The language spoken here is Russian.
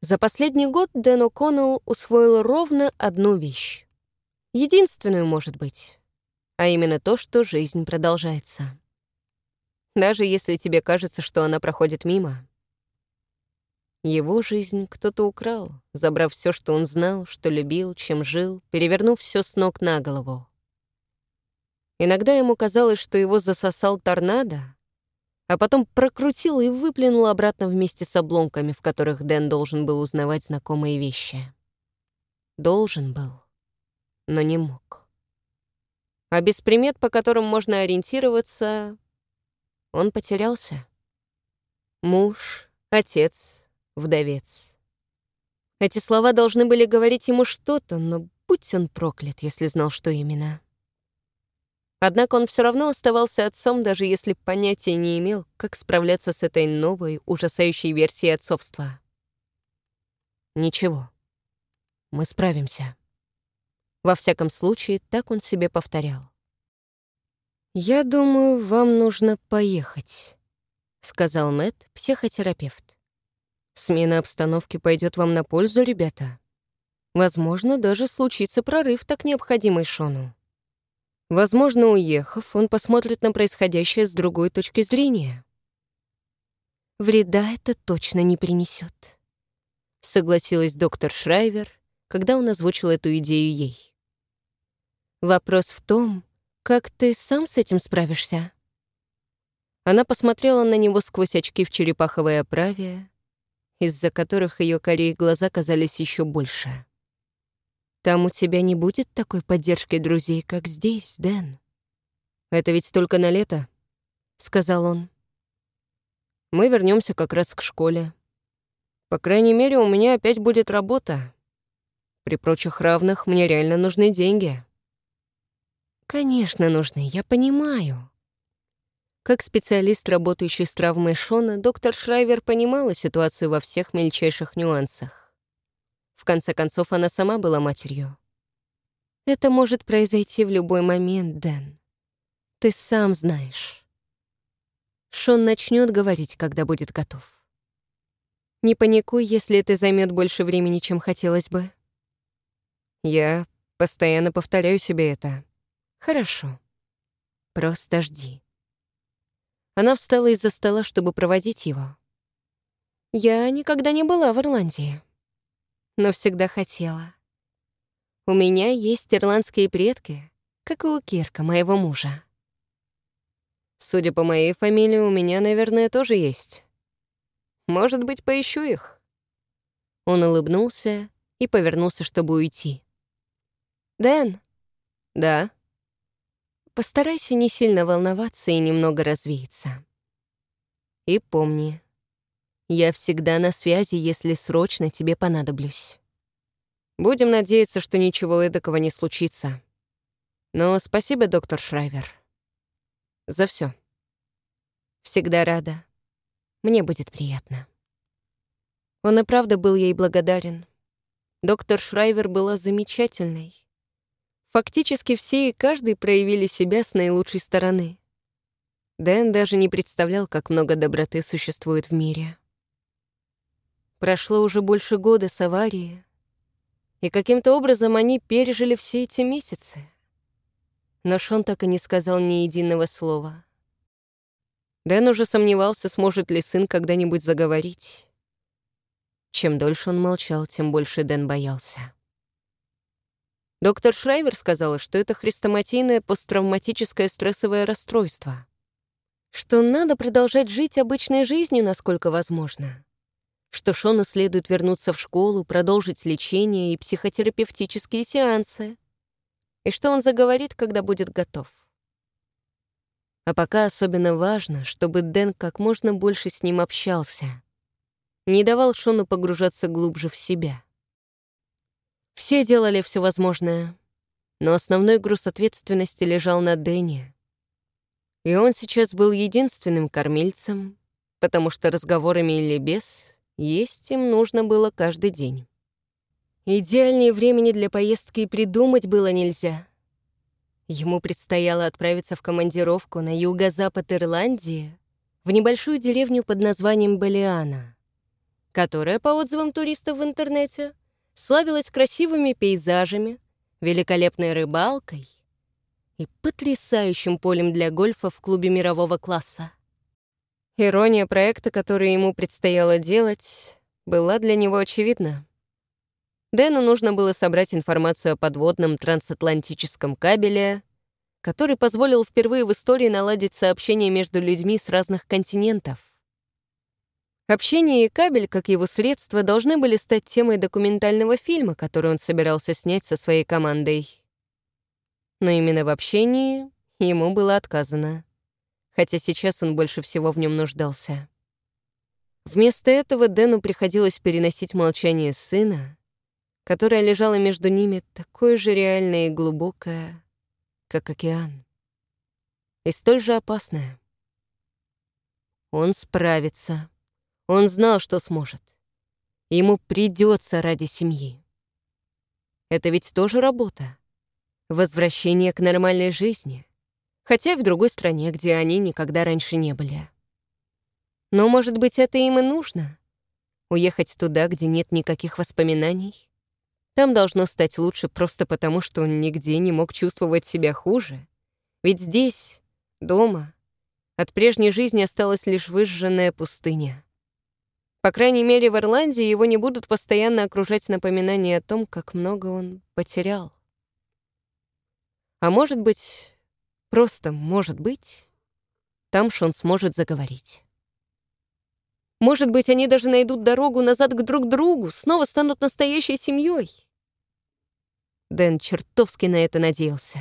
За последний год Дэн О'Коннелл усвоил ровно одну вещь. Единственную, может быть. А именно то, что жизнь продолжается. Даже если тебе кажется, что она проходит мимо. Его жизнь кто-то украл, забрав все, что он знал, что любил, чем жил, перевернув все с ног на голову. Иногда ему казалось, что его засосал торнадо, а потом прокрутил и выплюнул обратно вместе с обломками, в которых Дэн должен был узнавать знакомые вещи. Должен был, но не мог. А без примет, по которым можно ориентироваться, он потерялся. Муж, отец, вдовец. Эти слова должны были говорить ему что-то, но будь он проклят, если знал, что именно. Однако он все равно оставался отцом, даже если понятия не имел, как справляться с этой новой, ужасающей версией отцовства. «Ничего, мы справимся». Во всяком случае, так он себе повторял. «Я думаю, вам нужно поехать», — сказал Мэтт, психотерапевт. «Смена обстановки пойдет вам на пользу, ребята. Возможно, даже случится прорыв, так необходимый Шону. Возможно, уехав, он посмотрит на происходящее с другой точки зрения. «Вреда это точно не принесет», — согласилась доктор Шрайвер, когда он озвучил эту идею ей. «Вопрос в том, как ты сам с этим справишься?» Она посмотрела на него сквозь очки в черепаховой оправе, из-за которых ее корей глаза казались еще больше. Там у тебя не будет такой поддержки друзей, как здесь, Дэн. Это ведь только на лето, сказал он. Мы вернемся как раз к школе. По крайней мере, у меня опять будет работа. При прочих равных мне реально нужны деньги. Конечно, нужны, я понимаю. Как специалист, работающий с травмой Шона, доктор Шрайвер понимала ситуацию во всех мельчайших нюансах. Конце концов, она сама была матерью. Это может произойти в любой момент, Дэн. Ты сам знаешь. Шон начнет говорить, когда будет готов. Не паникуй, если это займет больше времени, чем хотелось бы. Я постоянно повторяю себе это. Хорошо. Просто жди. Она встала из-за стола, чтобы проводить его. Я никогда не была в Ирландии но всегда хотела. У меня есть ирландские предки, как и у Кирка, моего мужа. Судя по моей фамилии, у меня, наверное, тоже есть. Может быть, поищу их?» Он улыбнулся и повернулся, чтобы уйти. «Дэн?» «Да?» «Постарайся не сильно волноваться и немного развеяться. И помни, я всегда на связи, если срочно тебе понадоблюсь. Будем надеяться, что ничего эдакого не случится. Но спасибо, доктор Шрайвер. За все. Всегда рада. Мне будет приятно. Он и правда был ей благодарен. Доктор Шрайвер была замечательной. Фактически все и каждый проявили себя с наилучшей стороны. Дэн даже не представлял, как много доброты существует в мире. Прошло уже больше года с аварии, и каким-то образом они пережили все эти месяцы. Но Шон так и не сказал ни единого слова. Дэн уже сомневался, сможет ли сын когда-нибудь заговорить. Чем дольше он молчал, тем больше Дэн боялся. Доктор Шрайвер сказала, что это хрестоматийное посттравматическое стрессовое расстройство, что надо продолжать жить обычной жизнью, насколько возможно что Шону следует вернуться в школу, продолжить лечение и психотерапевтические сеансы, и что он заговорит, когда будет готов. А пока особенно важно, чтобы Дэн как можно больше с ним общался, не давал Шону погружаться глубже в себя. Все делали все возможное, но основной груз ответственности лежал на Дэне. И он сейчас был единственным кормильцем, потому что разговорами или без есть им нужно было каждый день. Идеальнее времени для поездки придумать было нельзя. Ему предстояло отправиться в командировку на юго-запад Ирландии, в небольшую деревню под названием Балиана, которая, по отзывам туристов в интернете, славилась красивыми пейзажами, великолепной рыбалкой и потрясающим полем для гольфа в клубе мирового класса. Ирония проекта, который ему предстояло делать, была для него очевидна. Дэну нужно было собрать информацию о подводном трансатлантическом кабеле, который позволил впервые в истории наладить сообщение между людьми с разных континентов. Общение и кабель, как его средство, должны были стать темой документального фильма, который он собирался снять со своей командой. Но именно в общении ему было отказано хотя сейчас он больше всего в нем нуждался. Вместо этого Дэну приходилось переносить молчание сына, которое лежало между ними такое же реальное и глубокое, как океан, и столь же опасное. Он справится. Он знал, что сможет. Ему придется ради семьи. Это ведь тоже работа. Возвращение к нормальной жизни хотя в другой стране, где они никогда раньше не были. Но, может быть, это им и нужно? Уехать туда, где нет никаких воспоминаний? Там должно стать лучше просто потому, что он нигде не мог чувствовать себя хуже. Ведь здесь, дома, от прежней жизни осталась лишь выжженная пустыня. По крайней мере, в Ирландии его не будут постоянно окружать напоминания о том, как много он потерял. А может быть, Просто, может быть, там Шон сможет заговорить. Может быть, они даже найдут дорогу назад к друг другу, снова станут настоящей семьей. Дэн чертовски на это надеялся.